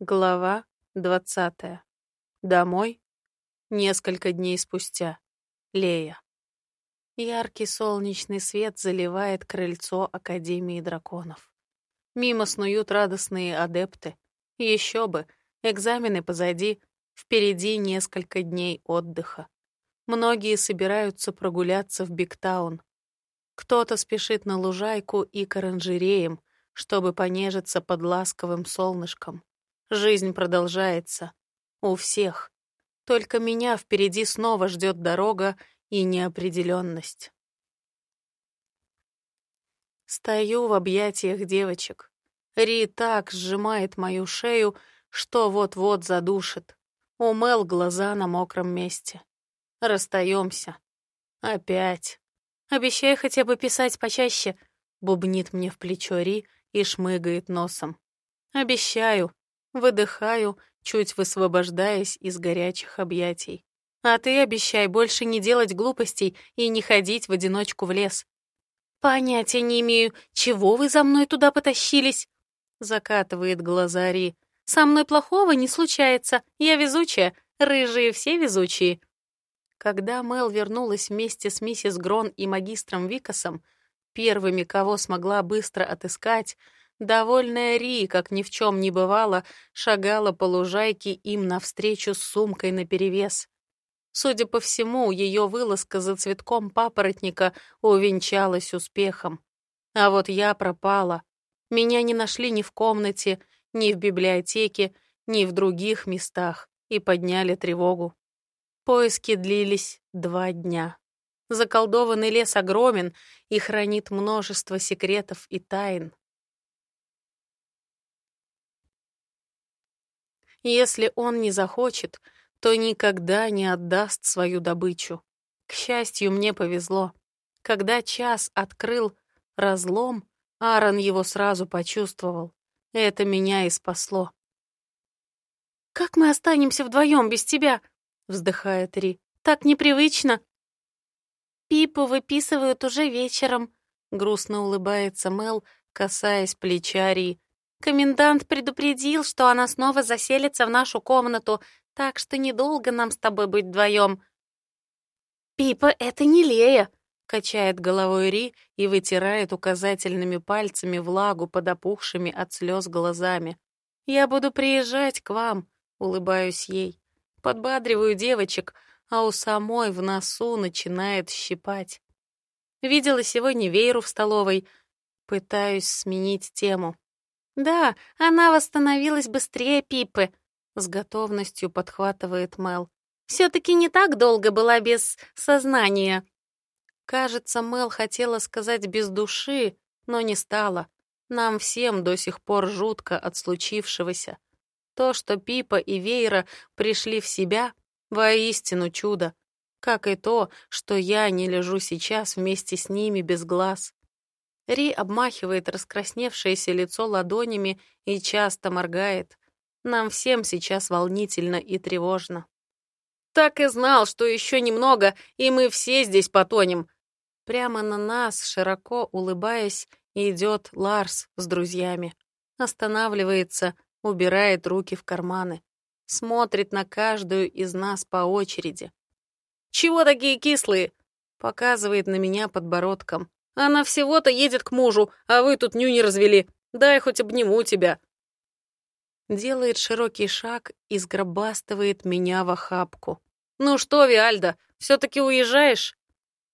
Глава двадцатая. Домой. Несколько дней спустя. Лея. Яркий солнечный свет заливает крыльцо Академии драконов. Мимо снуют радостные адепты. Еще бы, экзамены позади, впереди несколько дней отдыха. Многие собираются прогуляться в Бигтаун. Кто-то спешит на лужайку и к оранжереям, чтобы понежиться под ласковым солнышком. Жизнь продолжается. У всех. Только меня впереди снова ждет дорога и неопределенность. Стою в объятиях девочек. Ри так сжимает мою шею, что вот-вот задушит. У Мел глаза на мокром месте. Расстаемся. Опять. Обещай хотя бы писать почаще, бубнит мне в плечо Ри и шмыгает носом. Обещаю, Выдыхаю, чуть высвобождаясь из горячих объятий. А ты обещай больше не делать глупостей и не ходить в одиночку в лес. Понятия не имею, чего вы за мной туда потащились? Закатывает глаза Ри. Со мной плохого не случается. Я везучая. Рыжие все везучие. Когда Мел вернулась вместе с миссис Грон и магистром Викасом, первыми, кого смогла быстро отыскать, Довольная Ри, как ни в чем не бывало, шагала по лужайке им навстречу с сумкой наперевес. Судя по всему, ее вылазка за цветком папоротника увенчалась успехом. А вот я пропала. Меня не нашли ни в комнате, ни в библиотеке, ни в других местах и подняли тревогу. Поиски длились два дня. Заколдованный лес огромен и хранит множество секретов и тайн. Если он не захочет, то никогда не отдаст свою добычу. К счастью, мне повезло. Когда час открыл разлом, Аарон его сразу почувствовал. Это меня и спасло. «Как мы останемся вдвоем без тебя?» — вздыхает Ри. «Так непривычно». «Пипу выписывают уже вечером», — грустно улыбается Мел, касаясь плеча Ри. Комендант предупредил, что она снова заселится в нашу комнату, так что недолго нам с тобой быть вдвоем. «Пипа, это не Лея!» — качает головой Ри и вытирает указательными пальцами влагу под опухшими от слез глазами. «Я буду приезжать к вам», — улыбаюсь ей. Подбадриваю девочек, а у самой в носу начинает щипать. Видела сегодня Вейру в столовой. Пытаюсь сменить тему. «Да, она восстановилась быстрее Пипы», — с готовностью подхватывает Мел. «Все-таки не так долго была без сознания». Кажется, Мел хотела сказать «без души», но не стала. Нам всем до сих пор жутко от случившегося. То, что Пипа и Вейра пришли в себя, воистину чудо. Как и то, что я не лежу сейчас вместе с ними без глаз. Ри обмахивает раскрасневшееся лицо ладонями и часто моргает. Нам всем сейчас волнительно и тревожно. «Так и знал, что еще немного, и мы все здесь потонем!» Прямо на нас, широко улыбаясь, идет Ларс с друзьями. Останавливается, убирает руки в карманы. Смотрит на каждую из нас по очереди. «Чего такие кислые?» Показывает на меня подбородком. Она всего-то едет к мужу, а вы тут нюни развели. Дай хоть обниму тебя». Делает широкий шаг и сгробастывает меня в охапку. «Ну что, Виальда, все-таки уезжаешь?»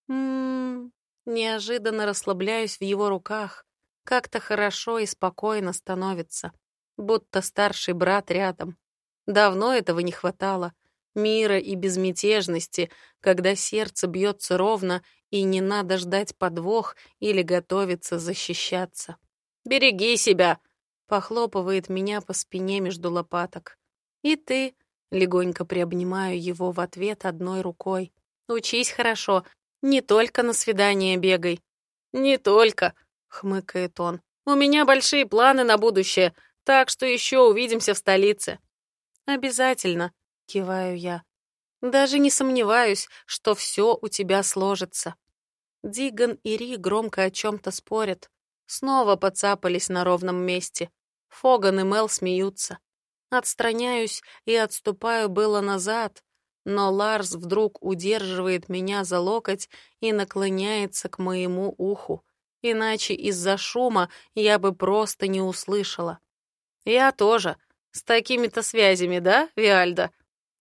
«М-м-м...» Неожиданно расслабляюсь в его руках. Как-то хорошо и спокойно становится. Будто старший брат рядом. Давно этого не хватало. Мира и безмятежности, когда сердце бьется ровно и не надо ждать подвох или готовиться защищаться. «Береги себя!» — похлопывает меня по спине между лопаток. «И ты!» — легонько приобнимаю его в ответ одной рукой. «Учись хорошо, не только на свидание бегай». «Не только!» — хмыкает он. «У меня большие планы на будущее, так что еще увидимся в столице». «Обязательно!» — киваю я. «Даже не сомневаюсь, что все у тебя сложится». Диган и Ри громко о чем-то спорят. Снова подцапались на ровном месте. Фоган и Мел смеются. Отстраняюсь и отступаю было назад, но Ларс вдруг удерживает меня за локоть и наклоняется к моему уху. Иначе из-за шума я бы просто не услышала. Я тоже. С такими-то связями, да, Виальда?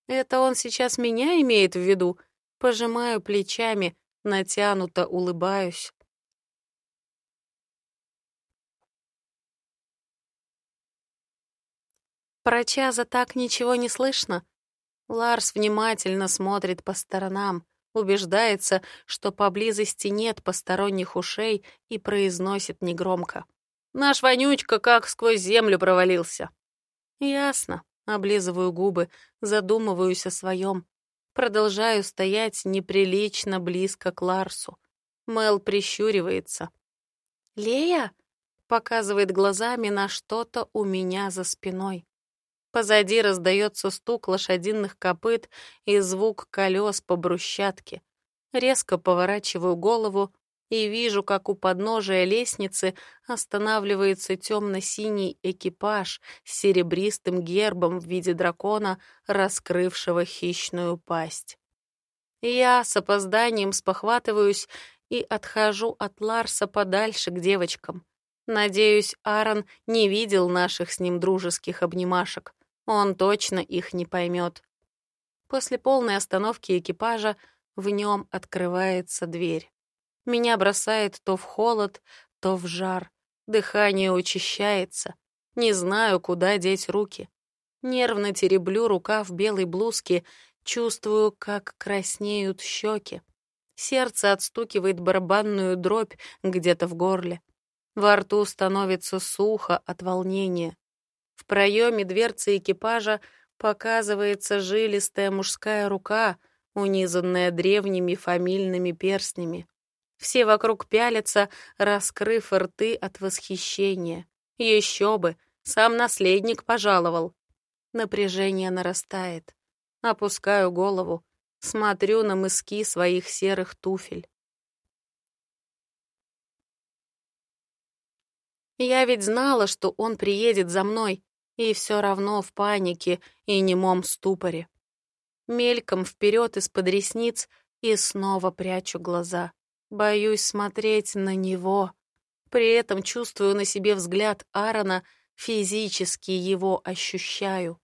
Это он сейчас меня имеет в виду? Пожимаю плечами, натянуто улыбаюсь. Про Чаза так ничего не слышно. Ларс внимательно смотрит по сторонам, убеждается, что поблизости нет посторонних ушей и произносит негромко. «Наш вонючка как сквозь землю провалился». «Ясно». Облизываю губы, задумываюсь о своем. Продолжаю стоять неприлично близко к Ларсу. Мел прищуривается. «Лея?» — показывает глазами на что-то у меня за спиной. Позади раздается стук лошадиных копыт и звук колес по брусчатке. Резко поворачиваю голову и вижу, как у подножия лестницы останавливается темно-синий экипаж с серебристым гербом в виде дракона, раскрывшего хищную пасть. Я с опозданием спохватываюсь и отхожу от Ларса подальше к девочкам. Надеюсь, Аарон не видел наших с ним дружеских обнимашек. Он точно их не поймет. После полной остановки экипажа в нем открывается дверь. Меня бросает то в холод, то в жар. Дыхание учащается. Не знаю, куда деть руки. Нервно тереблю рука в белой блузке, чувствую, как краснеют щеки. Сердце отстукивает барабанную дробь где-то в горле. Во рту становится сухо от волнения. В проеме дверцы экипажа показывается жилистая мужская рука, унизанная древними фамильными перстнями. Все вокруг пялятся, раскрыв рты от восхищения. Еще бы, сам наследник пожаловал. Напряжение нарастает. Опускаю голову, смотрю на мыски своих серых туфель. Я ведь знала, что он приедет за мной, и все равно в панике и немом ступоре. Мельком вперед из-под ресниц и снова прячу глаза. Боюсь смотреть на него. При этом чувствую на себе взгляд Аарона, физически его ощущаю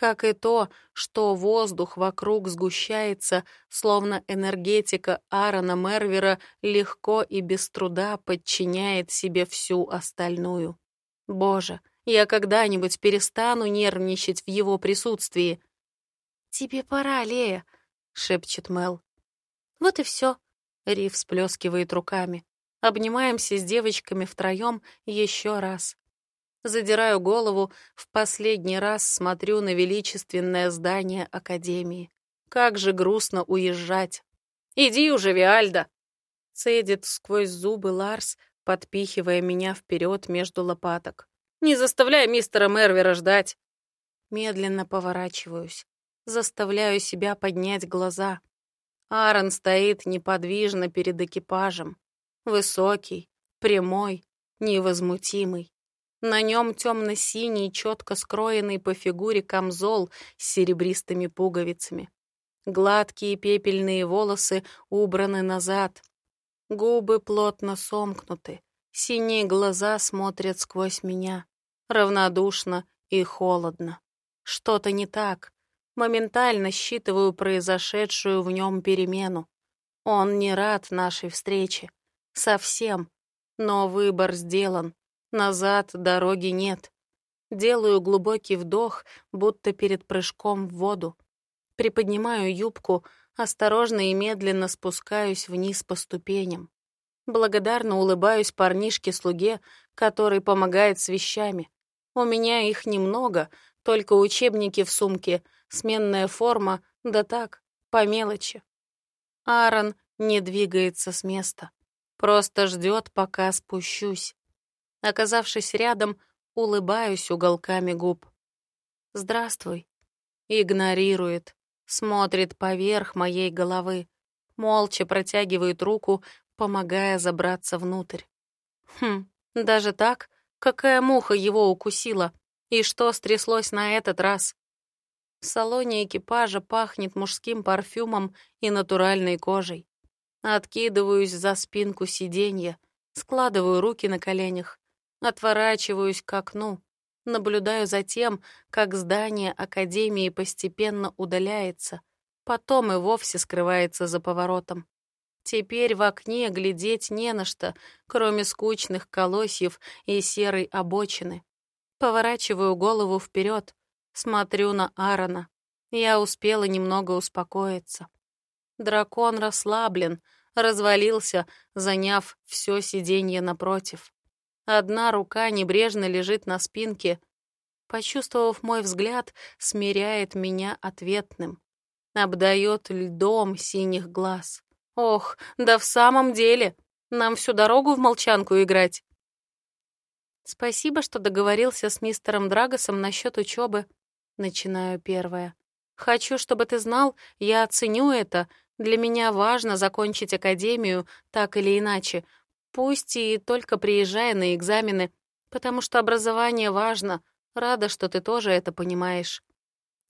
как и то, что воздух вокруг сгущается, словно энергетика Аарона Мервера легко и без труда подчиняет себе всю остальную. Боже, я когда-нибудь перестану нервничать в его присутствии. «Тебе пора, Лея», — шепчет Мел. «Вот и все», — Рив сплескивает руками. Обнимаемся с девочками втроем еще раз. Задираю голову, в последний раз смотрю на величественное здание Академии. Как же грустно уезжать. «Иди уже, Виальда!» Цедит сквозь зубы Ларс, подпихивая меня вперед между лопаток. «Не заставляй мистера Мервера ждать!» Медленно поворачиваюсь. Заставляю себя поднять глаза. Аарон стоит неподвижно перед экипажем. Высокий, прямой, невозмутимый. На нем темно-синий, четко скроенный по фигуре камзол с серебристыми пуговицами. Гладкие пепельные волосы убраны назад. Губы плотно сомкнуты. Синие глаза смотрят сквозь меня. Равнодушно и холодно. Что-то не так. Моментально считываю произошедшую в нем перемену. Он не рад нашей встрече. Совсем. Но выбор сделан. Назад дороги нет. Делаю глубокий вдох, будто перед прыжком в воду. Приподнимаю юбку, осторожно и медленно спускаюсь вниз по ступеням. Благодарно улыбаюсь парнишке-слуге, который помогает с вещами. У меня их немного, только учебники в сумке, сменная форма, да так, по мелочи. Аарон не двигается с места. Просто ждет, пока спущусь. Оказавшись рядом, улыбаюсь уголками губ. «Здравствуй». Игнорирует, смотрит поверх моей головы, молча протягивает руку, помогая забраться внутрь. Хм, даже так? Какая муха его укусила? И что стряслось на этот раз? В салоне экипажа пахнет мужским парфюмом и натуральной кожей. Откидываюсь за спинку сиденья, складываю руки на коленях, отворачиваюсь к окну, наблюдаю за тем, как здание Академии постепенно удаляется, потом и вовсе скрывается за поворотом. Теперь в окне глядеть не на что, кроме скучных колосьев и серой обочины. Поворачиваю голову вперед, смотрю на Аарона. Я успела немного успокоиться. Дракон расслаблен, развалился, заняв все сиденье напротив. Одна рука небрежно лежит на спинке. Почувствовав мой взгляд, смиряет меня ответным. Обдает льдом синих глаз. Ох, да в самом деле, нам всю дорогу в молчанку играть. Спасибо, что договорился с мистером Драгосом насчет учебы. Начинаю первое. Хочу, чтобы ты знал, я оценю это. Для меня важно закончить академию так или иначе, пусть и только приезжая на экзамены, потому что образование важно. Рада, что ты тоже это понимаешь.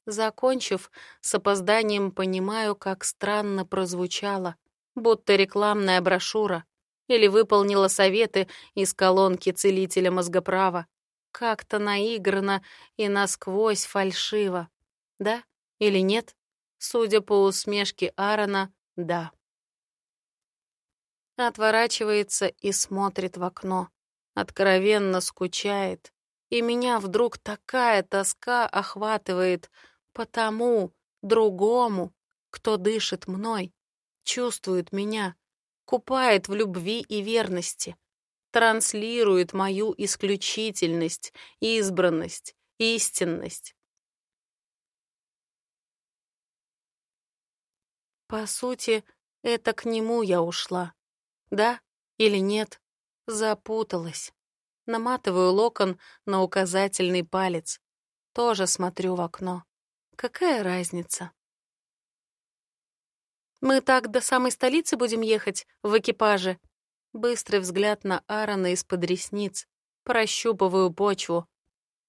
Закончив, с опозданием понимаю, как странно прозвучало будто рекламная брошюра, или выполнила советы из колонки целителя мозгоправа. Как-то наигранно и насквозь фальшиво. Да или нет? Судя по усмешке Аарона, да. Отворачивается и смотрит в окно. Откровенно скучает. И меня вдруг такая тоска охватывает по тому, другому, кто дышит мной чувствует меня, купает в любви и верности, транслирует мою исключительность, избранность, истинность. По сути, это к нему я ушла. Да или нет? Запуталась. Наматываю локон на указательный палец. Тоже смотрю в окно. Какая разница? Мы так до самой столицы будем ехать в экипаже. Быстрый взгляд на Аарона из-под ресниц. Прощупываю почву.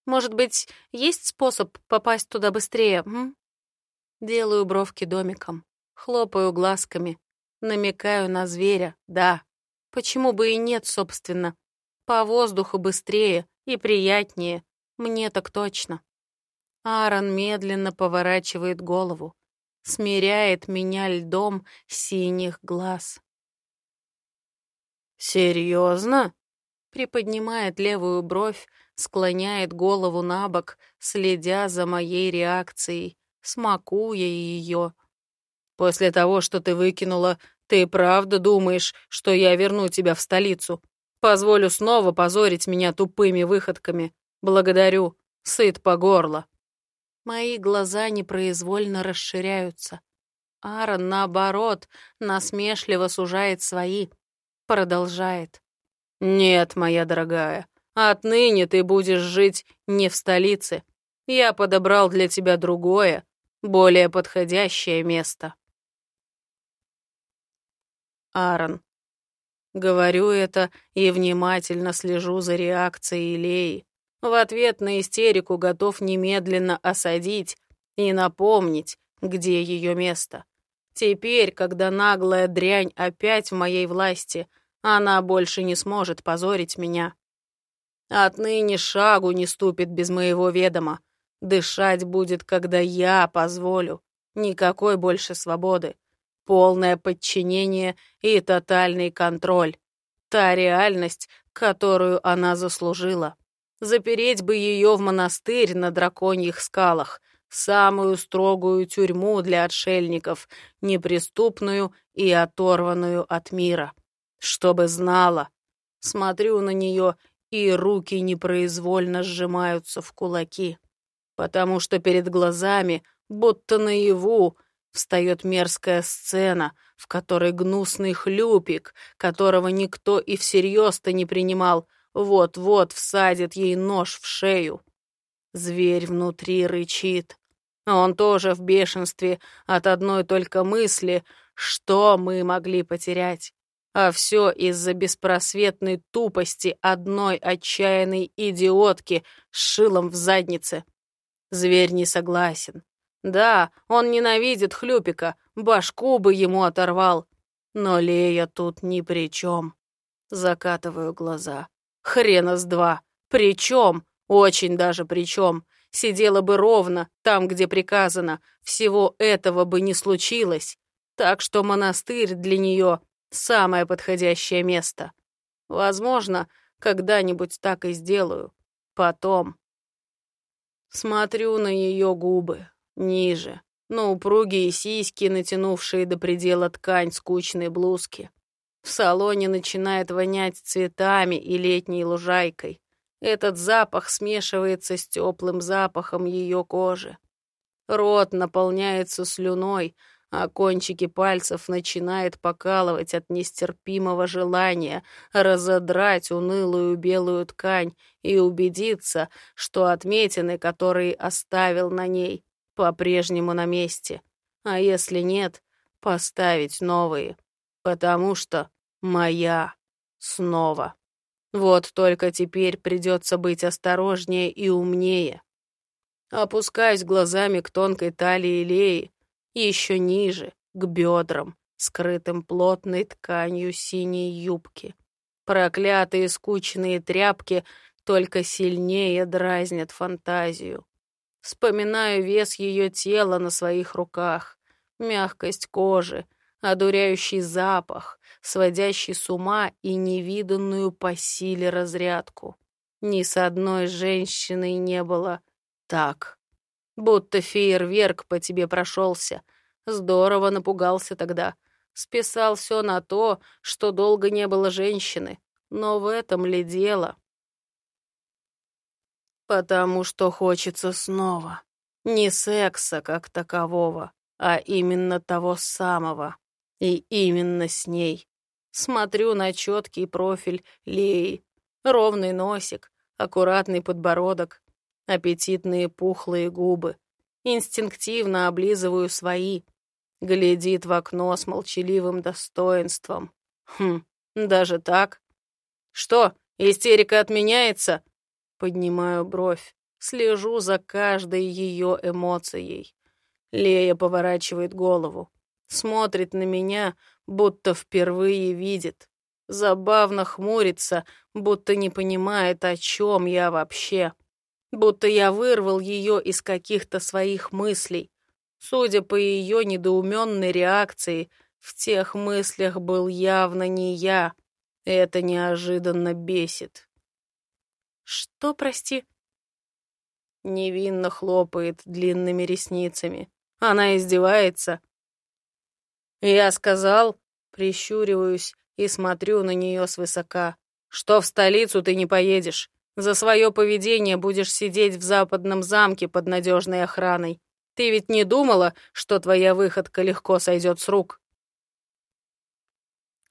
Может быть, есть способ попасть туда быстрее, м? Делаю бровки домиком. Хлопаю глазками. Намекаю на зверя. Да. Почему бы и нет, собственно? По воздуху быстрее и приятнее. Мне так точно. Аарон медленно поворачивает голову смиряет меня льдом синих глаз. «Серьезно?» Приподнимает левую бровь, склоняет голову на бок, следя за моей реакцией, смакуя ее. «После того, что ты выкинула, ты правда думаешь, что я верну тебя в столицу? Позволю снова позорить меня тупыми выходками. Благодарю, сыт по горло». Мои глаза непроизвольно расширяются. Аарон, наоборот, насмешливо сужает свои. Продолжает. «Нет, моя дорогая, отныне ты будешь жить не в столице. Я подобрал для тебя другое, более подходящее место». Аарон. Говорю это и внимательно слежу за реакцией Леи. В ответ на истерику готов немедленно осадить и напомнить, где ее место. Теперь, когда наглая дрянь опять в моей власти, она больше не сможет позорить меня. Отныне шагу не ступит без моего ведома. Дышать будет, когда я позволю. Никакой больше свободы. Полное подчинение и тотальный контроль. Та реальность, которую она заслужила. Запереть бы ее в монастырь на драконьих скалах, самую строгую тюрьму для отшельников, неприступную и оторванную от мира. Чтобы знала. Смотрю на нее, и руки непроизвольно сжимаются в кулаки, потому что перед глазами, будто наяву, встает мерзкая сцена, в которой гнусный хлюпик, которого никто и всерьез-то не принимал, — вот-вот всадит ей нож в шею. Зверь внутри рычит. Он тоже в бешенстве от одной только мысли, что мы могли потерять. А все из-за беспросветной тупости одной отчаянной идиотки с шилом в заднице. Зверь не согласен. Да, он ненавидит Хлюпика, башку бы ему оторвал. Но Лея тут ни при чем. Закатываю глаза. Хрена с два. При чем? Очень даже при чем. Сидела бы ровно, там, где приказано. Всего этого бы не случилось. Так что монастырь для нее самое подходящее место. Возможно, когда-нибудь так и сделаю. Потом. Смотрю на ее губы, ниже, на упругие сиськи, натянувшие до предела ткань скучной блузки. В салоне начинает вонять цветами и летней лужайкой. Этот запах смешивается с теплым запахом ее кожи. Рот наполняется слюной, а кончики пальцев начинает покалывать от нестерпимого желания разодрать унылую белую ткань и убедиться, что отметины, которые оставил на ней, по-прежнему на месте. А если нет, поставить новые, потому что моя снова. Вот только теперь придется быть осторожнее и умнее. Опускаюсь глазами к тонкой талии Леи, еще ниже, к бедрам, скрытым плотной тканью синей юбки. Проклятые скучные тряпки только сильнее дразнят фантазию. Вспоминаю вес ее тела на своих руках, мягкость кожи, одуряющий запах, сводящий с ума и невиданную по силе разрядку. Ни с одной женщиной не было так. Будто фейерверк по тебе прошелся. Здорово напугался тогда. Списал все на то, что долго не было женщины. Но в этом ли дело? Потому что хочется снова. Не секса как такового, а именно того самого. И именно с ней. Смотрю на четкий профиль Леи. Ровный носик, аккуратный подбородок, аппетитные пухлые губы. Инстинктивно облизываю свои. Глядит в окно с молчаливым достоинством. Хм, даже так? Что, истерика отменяется? Поднимаю бровь, слежу за каждой ее эмоцией. Лея поворачивает голову, смотрит на меня, будто впервые видит. Забавно хмурится, будто не понимает, о чем я вообще будто я вырвал ее из каких-то своих мыслей. Судя по ее недоуменной реакции, в тех мыслях был явно не я. Это неожиданно бесит. «Что, прости?» Невинно хлопает длинными ресницами. Она издевается. Я сказал, прищуриваюсь и смотрю на нее свысока, что в столицу ты не поедешь. За свое поведение будешь сидеть в западном замке под надежной охраной. Ты ведь не думала, что твоя выходка легко сойдет с рук?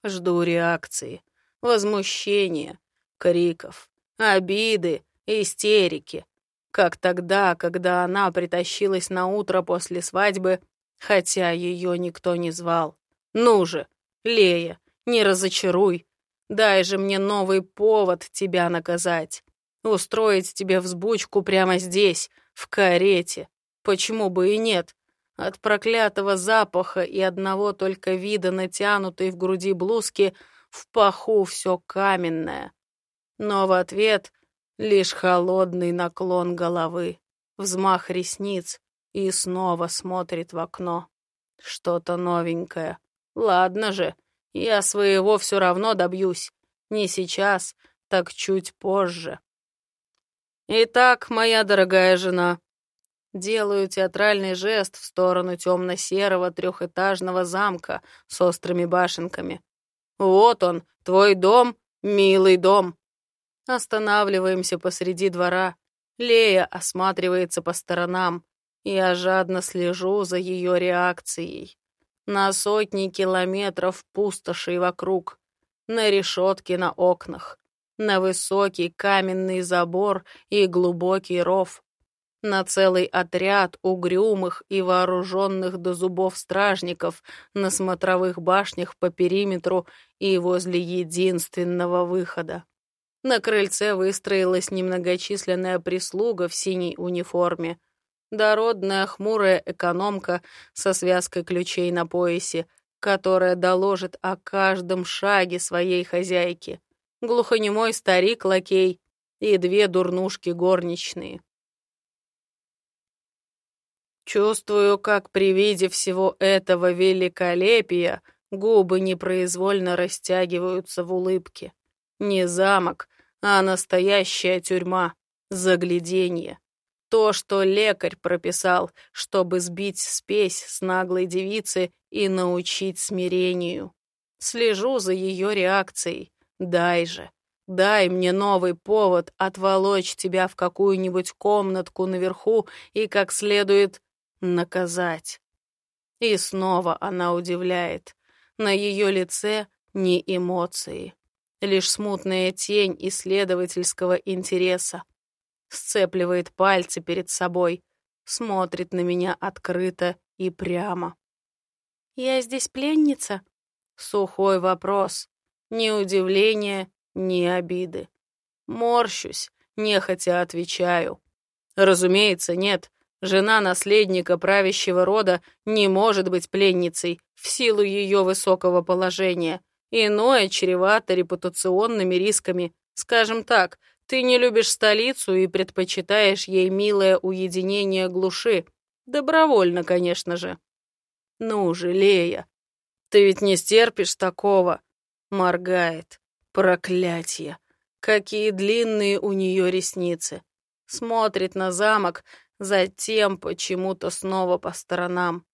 Жду реакции, возмущения, криков, обиды, истерики. Как тогда, когда она притащилась на утро после свадьбы, хотя ее никто не звал. Ну же, Лея, не разочаруй. Дай же мне новый повод тебя наказать. Устроить тебе взбучку прямо здесь, в карете. Почему бы и нет? От проклятого запаха и одного только вида натянутой в груди блузки в паху все каменное. Но в ответ лишь холодный наклон головы, взмах ресниц и снова смотрит в окно. Что-то новенькое. Ладно же, я своего все равно добьюсь. Не сейчас, так чуть позже. «Итак, моя дорогая жена...» Делаю театральный жест в сторону темно-серого трехэтажного замка с острыми башенками. «Вот он, твой дом, милый дом!» Останавливаемся посреди двора. Лея осматривается по сторонам. Я жадно слежу за ее реакцией. На сотни километров пустошей вокруг, на решетки на окнах, на высокий каменный забор и глубокий ров. на целый отряд угрюмых и вооруженных до зубов стражников на смотровых башнях по периметру и возле единственного выхода. На крыльце выстроилась немногочисленная прислуга в синей униформе. Дородная хмурая экономка со связкой ключей на поясе, которая доложит о каждом шаге своей хозяйки. Глухонемой старик-лакей и две дурнушки горничные. Чувствую, как при виде всего этого великолепия губы непроизвольно растягиваются в улыбке. Не замок, а настоящая тюрьма, загляденье. То, что лекарь прописал, чтобы сбить спесь с наглой девицы и научить смирению. Слежу за ее реакцией. Дай же. Дай мне новый повод отволочь тебя в какую-нибудь комнатку наверху и как следует наказать. И снова она удивляет. На ее лице не эмоции, лишь смутная тень исследовательского интереса. Сцепливает пальцы перед собой, смотрит на меня открыто и прямо. «Я здесь пленница?» Сухой вопрос. Ни удивления, ни обиды. Морщусь, нехотя отвечаю. Разумеется, нет. Жена наследника правящего рода не может быть пленницей в силу ее высокого положения. Иное чревато репутационными рисками. Скажем так, ты не любишь столицу и предпочитаешь ей милое уединение глуши. Добровольно, конечно же. Ну же, Лея, ты ведь не стерпишь такого. Моргает. Проклятье. Какие длинные у нее ресницы. Смотрит на замок, Затем почему-то снова по сторонам.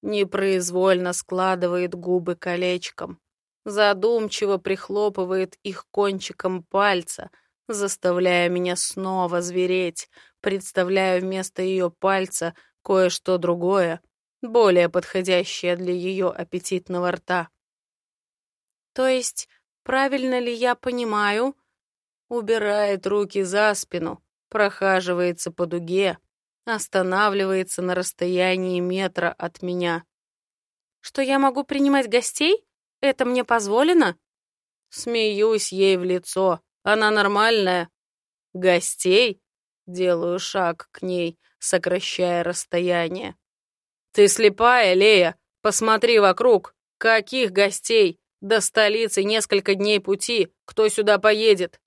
Непроизвольно складывает губы колечком. Задумчиво прихлопывает их кончиком пальца, заставляя меня снова звереть, представляя вместо ее пальца кое-что другое, более подходящее для ее аппетитного рта. То есть, правильно ли я понимаю? Убирает руки за спину, прохаживается по дуге, останавливается на расстоянии метра от меня. «Что я могу принимать гостей? Это мне позволено?» Смеюсь ей в лицо. Она нормальная. «Гостей?» Делаю шаг к ней, сокращая расстояние. «Ты слепая, Лея? Посмотри вокруг. Каких гостей? До столицы несколько дней пути. Кто сюда поедет?»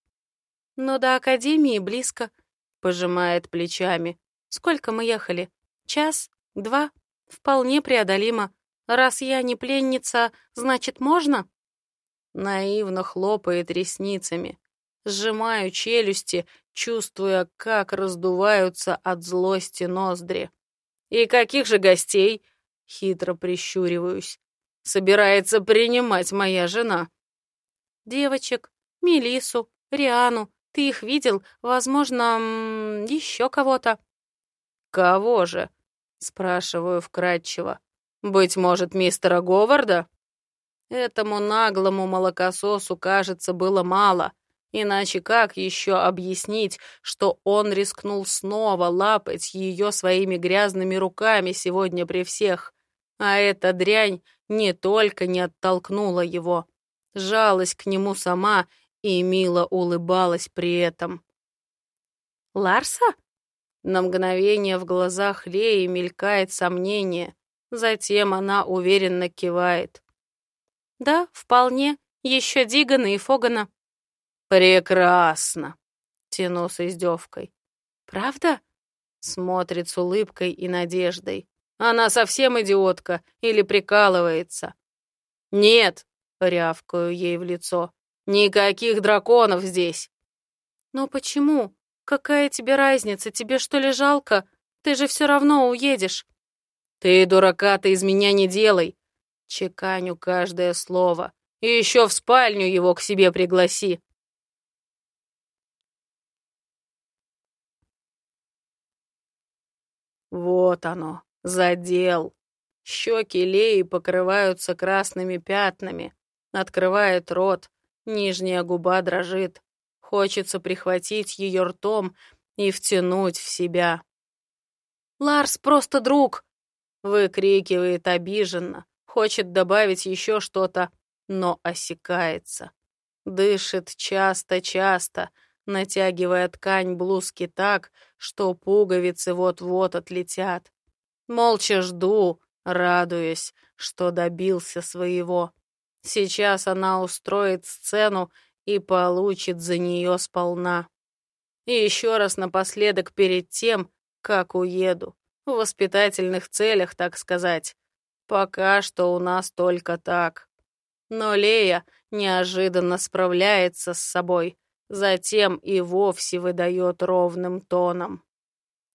«Но до Академии близко», — пожимает плечами. Сколько мы ехали? Час? Два? Вполне преодолимо. Раз я не пленница, значит, можно? Наивно хлопает ресницами. Сжимаю челюсти, чувствуя, как раздуваются от злости ноздри. «И каких же гостей?» — хитро прищуриваюсь. «Собирается принимать моя жена». «Девочек, Мелису, Риану, ты их видел? Возможно, еще кого-то?» «Кого же?» — спрашиваю вкратчиво. «Быть может, мистера Говарда?» Этому наглому молокососу, кажется, было мало. Иначе как еще объяснить, что он рискнул снова лапать ее своими грязными руками сегодня при всех? А эта дрянь не только не оттолкнула его, жалась к нему сама и мило улыбалась при этом. «Ларса?» На мгновение в глазах Леи мелькает сомнение, затем она уверенно кивает. «Да, вполне. Еще Дигана и Фогана». «Прекрасно!» — тяну с издевкой. «Правда?» — смотрит с улыбкой и надеждой. «Она совсем идиотка или прикалывается?» «Нет!» — рявкаю ей в лицо. «Никаких драконов здесь!» «Но почему?» «Какая тебе разница? Тебе что ли жалко? Ты же все равно уедешь». «Ты, дурака, ты из меня не делай!» Чеканю каждое слово. «И еще в спальню его к себе пригласи!» Вот оно, задел. Щеки Леи покрываются красными пятнами. Открывает рот, нижняя губа дрожит. Хочется прихватить ее ртом и втянуть в себя. Ларс просто друг!» Выкрикивает обиженно, хочет добавить еще что-то, но осекается. Дышит часто-часто, натягивая ткань блузки так, что пуговицы вот-вот отлетят. Молча жду, радуясь, что добился своего. Сейчас она устроит сцену и получит за нее сполна. И еще раз напоследок перед тем, как уеду. В воспитательных целях, так сказать. Пока что у нас только так. Но Лея неожиданно справляется с собой, затем и вовсе выдает ровным тоном.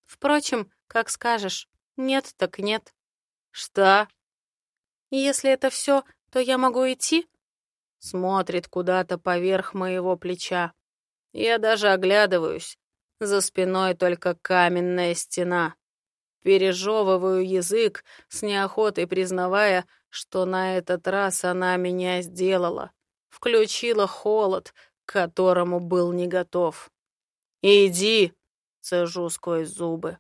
Впрочем, как скажешь, нет так нет. Что? Если это все, то я могу идти? Смотрит куда-то поверх моего плеча. Я даже оглядываюсь. За спиной только каменная стена. Пережевываю язык, с неохотой признавая, что на этот раз она меня сделала. Включила холод, к которому был не готов. «Иди!» — цежу сквозь зубы.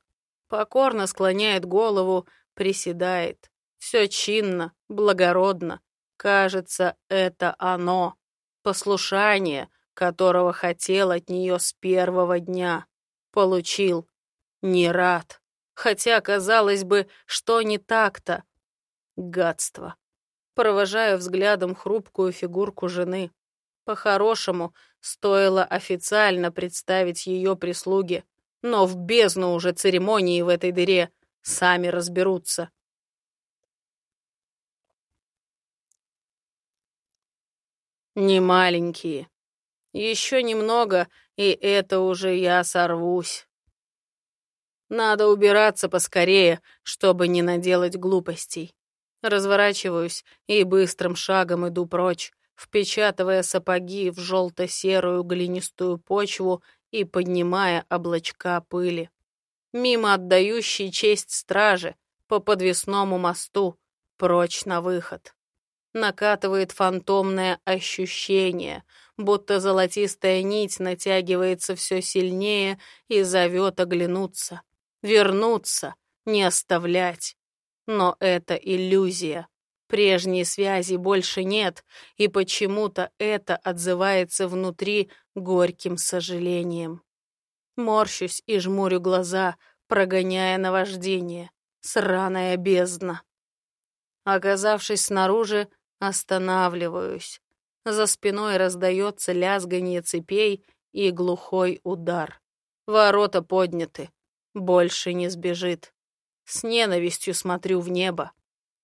Покорно склоняет голову, приседает. Все чинно, благородно. Кажется, это оно. Послушание, которого хотел от нее с первого дня. Получил. Не рад. Хотя, казалось бы, что не так-то. Гадство. Провожаю взглядом хрупкую фигурку жены. По-хорошему, стоило официально представить ее прислуге, но в бездну уже церемонии в этой дыре сами разберутся. Не маленькие. Еще немного, и это уже я сорвусь. Надо убираться поскорее, чтобы не наделать глупостей. Разворачиваюсь и быстрым шагом иду прочь, впечатывая сапоги в желто-серую глинистую почву и поднимая облачка пыли. Мимо отдающей честь стражи, по подвесному мосту, прочь на выход. Накатывает фантомное ощущение, будто золотистая нить натягивается все сильнее и зовет оглянуться, вернуться, не оставлять. Но это иллюзия. Прежней связи больше нет, и почему-то это отзывается внутри горьким сожалением. Морщусь и жмурю глаза, прогоняя наваждение. Сраная бездна. Оказавшись снаружи, останавливаюсь. За спиной раздается лязганье цепей и глухой удар. Ворота подняты. Больше не сбежит. С ненавистью смотрю в небо.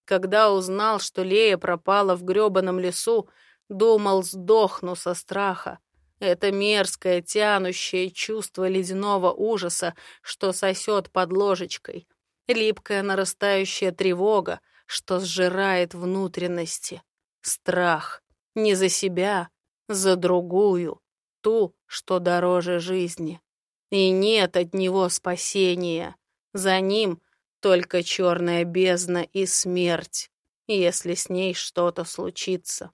Когда узнал, что Лея пропала в грёбаном лесу, думал, сдохну со страха. Это мерзкое, тянущее чувство ледяного ужаса, что сосет под ложечкой. Липкая нарастающая тревога, что сжирает внутренности. Страх. Не за себя, за другую. Ту, что дороже жизни. И нет от него спасения. За ним только черная бездна и смерть, если с ней что-то случится.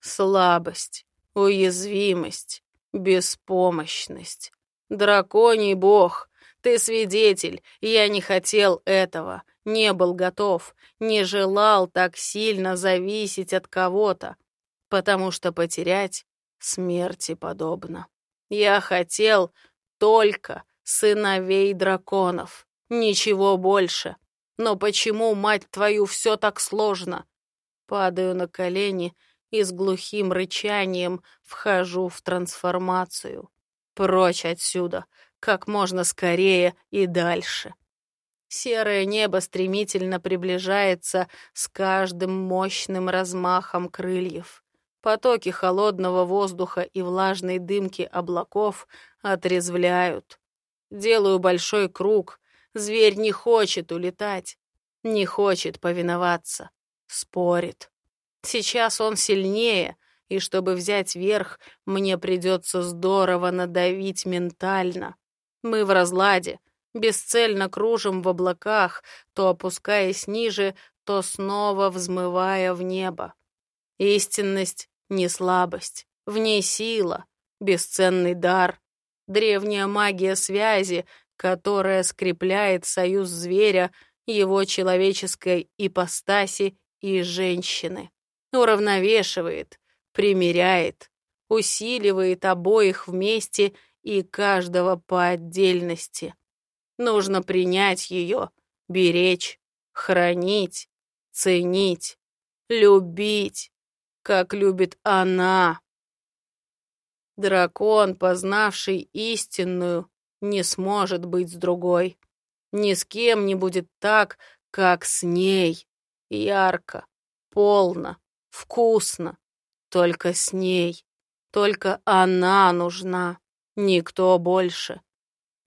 Слабость, уязвимость, беспомощность. Драконий бог, ты свидетель, я не хотел этого, не был готов, не желал так сильно зависеть от кого-то, потому что потерять смерти подобно. Я хотел только сыновей драконов. Ничего больше. Но почему, мать твою, все так сложно? Падаю на колени и с глухим рычанием вхожу в трансформацию. Прочь отсюда, как можно скорее и дальше. Серое небо стремительно приближается с каждым мощным размахом крыльев. Потоки холодного воздуха и влажной дымки облаков отрезвляют. Делаю большой круг. Зверь не хочет улетать, не хочет повиноваться, спорит. Сейчас он сильнее, и чтобы взять верх, мне придется здорово надавить ментально. Мы в разладе, бесцельно кружим в облаках, то опускаясь ниже, то снова взмывая в небо. Истинность — не слабость, в ней сила, бесценный дар, древняя магия связи, которая скрепляет союз зверя, его человеческой ипостаси и женщины, уравновешивает, примиряет, усиливает обоих вместе и каждого по отдельности. Нужно принять ее, беречь, хранить, ценить, любить, как любит она. Дракон, познавший истинную, не сможет быть с другой. Ни с кем не будет так, как с ней. Ярко, полно, вкусно. Только с ней. Только она нужна. Никто больше.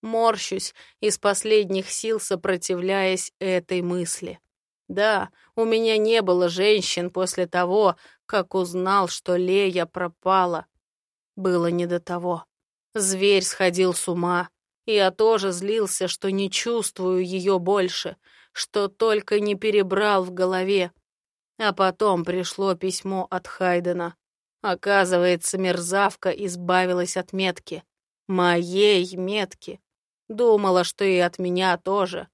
Морщусь, из последних сил сопротивляясь этой мысли. Да, у меня не было женщин после того, как узнал, что Лея пропала. Было не до того. Зверь сходил с ума. Я тоже злился, что не чувствую ее больше, что только не перебрал в голове. А потом пришло письмо от Хайдена. Оказывается, мерзавка избавилась от метки. Моей метки. Думала, что и от меня тоже.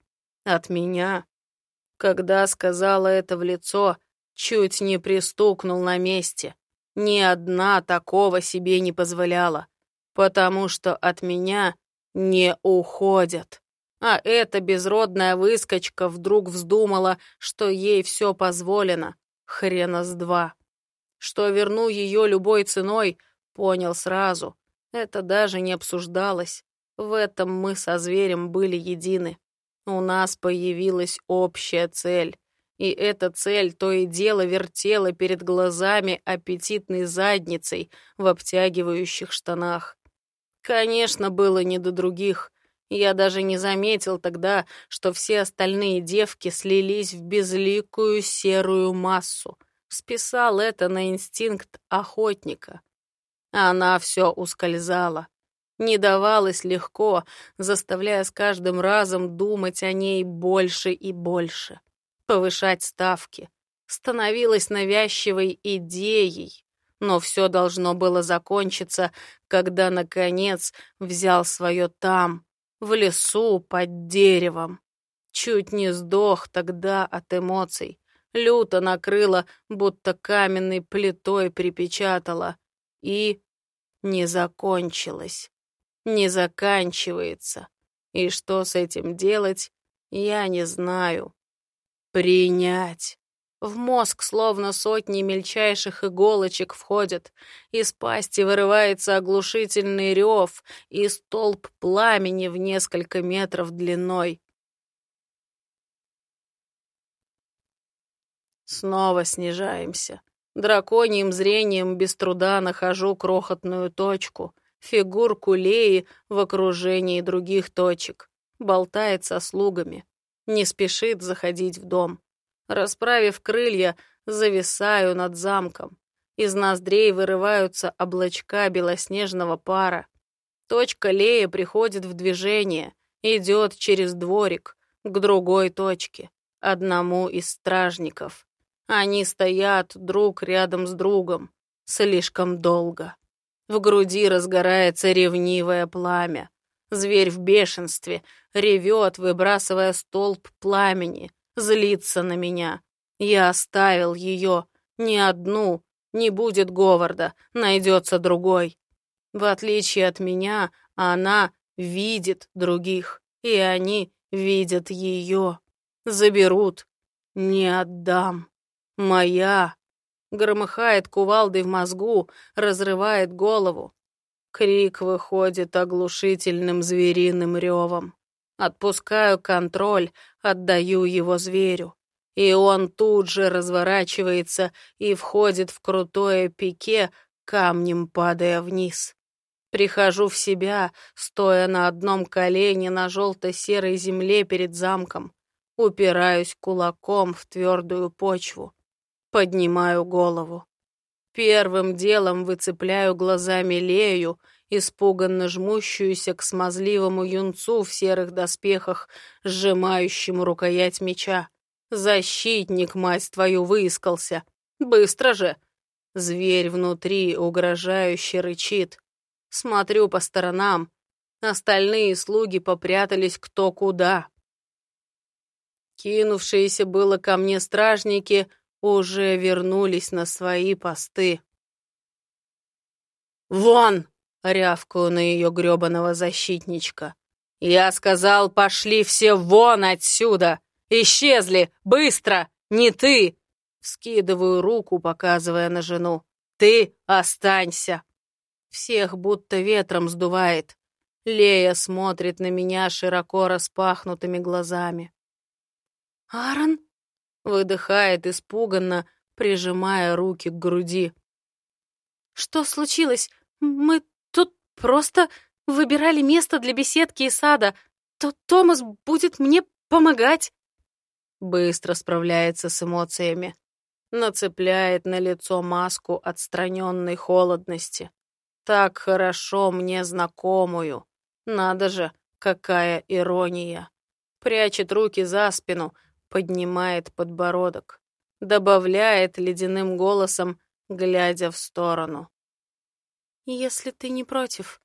От меня. Когда сказала это в лицо, чуть не пристукнул на месте. Ни одна такого себе не позволяла, потому что от меня не уходят. А эта безродная выскочка вдруг вздумала, что ей все позволено. Хрена с два. Что верну ее любой ценой, понял сразу. Это даже не обсуждалось. В этом мы со зверем были едины. У нас появилась общая цель. И эта цель то и дело вертела перед глазами аппетитной задницей в обтягивающих штанах. Конечно, было не до других. Я даже не заметил тогда, что все остальные девки слились в безликую серую массу. Списал это на инстинкт охотника. Она все ускользала. Не давалось легко, заставляя с каждым разом думать о ней больше и больше. Повышать ставки. Становилась навязчивой идеей, но все должно было закончиться, когда, наконец, взял свое там, в лесу, под деревом. Чуть не сдох тогда от эмоций. Люто накрыло, будто каменной плитой припечатало. И не закончилось. Не заканчивается. И что с этим делать, я не знаю. Принять. В мозг словно сотни мельчайших иголочек входят, из пасти вырывается оглушительный рев и столб пламени в несколько метров длиной. Снова снижаемся. Драконьим зрением без труда нахожу крохотную точку, фигурку Леи в окружении других точек. Болтает со слугами. Не спешит заходить в дом. Расправив крылья, зависаю над замком. Из ноздрей вырываются облачка белоснежного пара. Точка Лея приходит в движение, идет через дворик к другой точке, одному из стражников. Они стоят друг рядом с другом. Слишком долго. В груди разгорается ревнивое пламя. Зверь в бешенстве, ревет, выбрасывая столб пламени, злится на меня. Я оставил ее, ни одну, не будет Говарда, найдется другой. В отличие от меня, она видит других, и они видят ее. Заберут, не отдам. Моя. Громыхает кувалдой в мозгу, разрывает голову. Крик выходит оглушительным звериным ревом. Отпускаю контроль, отдаю его зверю. И он тут же разворачивается и входит в крутое пике, камнем падая вниз. Прихожу в себя, стоя на одном колене на желто-серой земле перед замком. Упираюсь кулаком в твердую почву. Поднимаю голову. Первым делом выцепляю глазами Лею, испуганно жмущуюся к смазливому юнцу в серых доспехах, сжимающему рукоять меча. «Защитник, мать твою, выискался! Быстро же!» Зверь внутри угрожающе рычит. Смотрю по сторонам. Остальные слуги попрятались кто куда. Кинувшиеся было ко мне стражники уже вернулись на свои посты. «Вон!» — рявкаю на ее грёбаного защитничка. «Я сказал, пошли все вон отсюда! Исчезли! Быстро! Не ты!» Скидываю руку, показывая на жену. «Ты останься!» Всех будто ветром сдувает. Лея смотрит на меня широко распахнутыми глазами. «Аарон?» — выдыхает испуганно, прижимая руки к груди. «Что случилось? Мы тут просто выбирали место для беседки и сада. То Томас будет мне помогать». Быстро справляется с эмоциями. Нацепляет на лицо маску отстраненной холодности. Так хорошо мне знакомую. Надо же, какая ирония. Прячет руки за спину, поднимает подбородок, добавляет ледяным голосом, глядя в сторону. «Если ты не против...»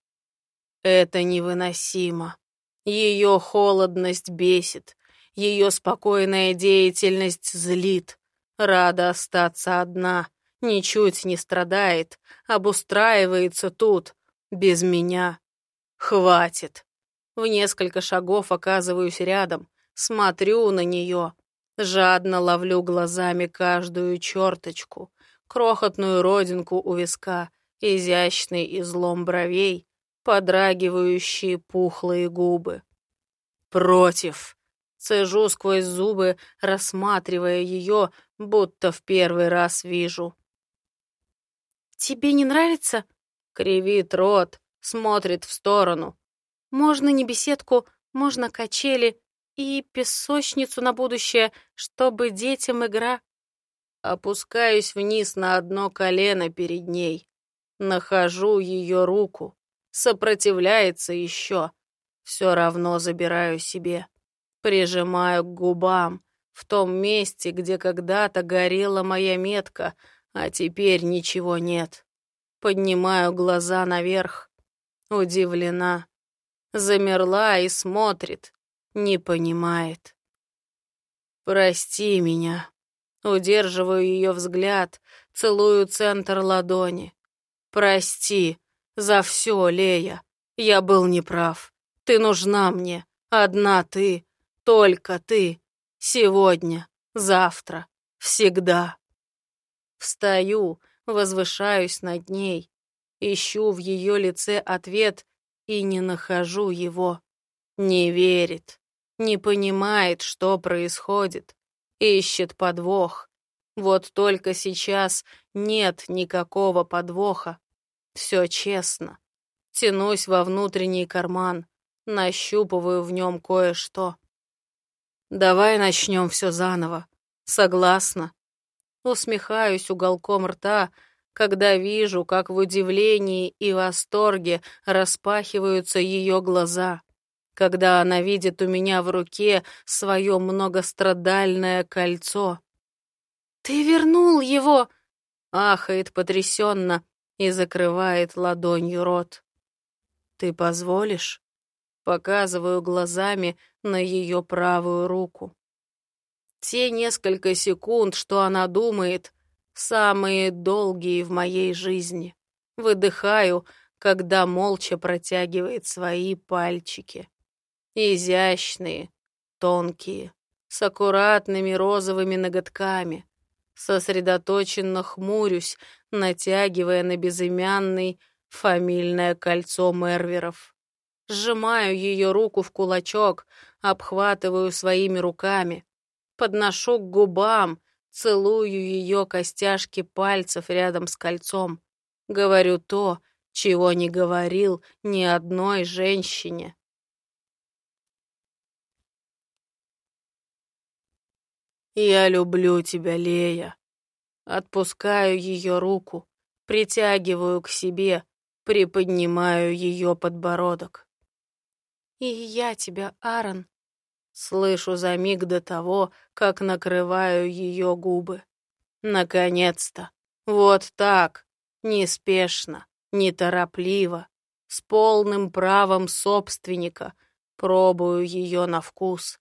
Это невыносимо. Ее холодность бесит, ее спокойная деятельность злит. Рада остаться одна, ничуть не страдает, обустраивается тут, без меня. Хватит. В несколько шагов оказываюсь рядом, Смотрю на нее, жадно ловлю глазами каждую черточку, крохотную родинку у виска, изящный излом бровей, подрагивающие пухлые губы. «Против!» Цежу сквозь зубы, рассматривая ее, будто в первый раз вижу. «Тебе не нравится?» — кривит рот, смотрит в сторону. «Можно не беседку, можно качели, и песочницу на будущее, чтобы детям игра. Опускаюсь вниз на одно колено перед ней. Нахожу ее руку. Сопротивляется еще. Все равно забираю себе. Прижимаю к губам. В том месте, где когда-то горела моя метка, а теперь ничего нет. Поднимаю глаза наверх. Удивлена. Замерла и смотрит не понимает. «Прости меня». Удерживаю ее взгляд, целую центр ладони. «Прости за все, Лея. Я был неправ. Ты нужна мне. Одна ты. Только ты. Сегодня, завтра, всегда». Встаю, возвышаюсь над ней, ищу в ее лице ответ и не нахожу его. Не верит не понимает, что происходит, ищет подвох. Вот только сейчас нет никакого подвоха. Все честно. Тянусь во внутренний карман, нащупываю в нем кое-что. Давай начнем все заново. Согласна. Усмехаюсь уголком рта, когда вижу, как в удивлении и восторге распахиваются ее глаза когда она видит у меня в руке свое многострадальное кольцо. «Ты вернул его!» — ахает потрясенно и закрывает ладонью рот. «Ты позволишь?» — показываю глазами на ее правую руку. Те несколько секунд, что она думает, самые долгие в моей жизни. Выдыхаю, когда молча протягивает свои пальчики. Изящные, тонкие, с аккуратными розовыми ноготками. Сосредоточенно хмурюсь, натягивая на безымянный фамильное кольцо Мерверов. Сжимаю ее руку в кулачок, обхватываю своими руками. Подношу к губам, целую ее костяшки пальцев рядом с кольцом. Говорю то, чего не говорил ни одной женщине. «Я люблю тебя, Лея». Отпускаю ее руку, притягиваю к себе, приподнимаю ее подбородок. «И я тебя, Аарон», слышу за миг до того, как накрываю ее губы. Наконец-то. Вот так. Неспешно, неторопливо. с полным правом собственника, пробую ее на вкус.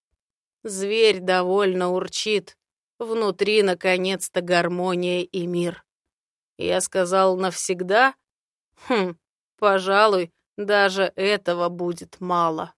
Зверь довольно урчит. Внутри, наконец-то, гармония и мир. Я сказал навсегда? Хм, пожалуй, даже этого будет мало.